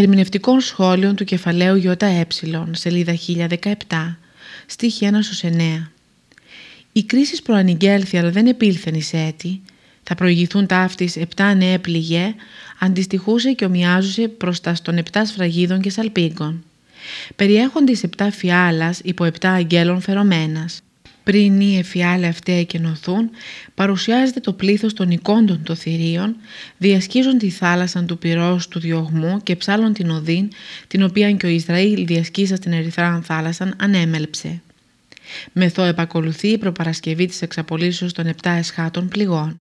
Ερμηνευτικών σχόλων του κεφαλαίου ΙΕ, σελίδα 1017, στίχη 1 9. Η κρίση προανηγγέλθη αλλά δεν επήλθεν εις έτη, θα προηγηθούν ταύτης επτά νέα πληγέ, αντιστοιχούσε και ομοιάζουσε προς τας των επτά σφραγίδων και σαλπίγκων. Περιέχονται εις επτά φιάλας υπό επτά αγγέλων φερομένας. Πριν οι εφιάλε αυτοί εκενωθούν, παρουσιάζεται το πλήθος των εικόντων των θηρίων, διασκίζουν τη θάλασσα του πυρός του διωγμού και ψάλλουν την οδύν, την οποία και ο Ισραήλ διασκίσα στην ερυθρά θάλασσαν ανέμελψε. Μεθό επακολουθεί η προπαρασκευή της εξαπολύσεως των επτά εσχάτων πληγών.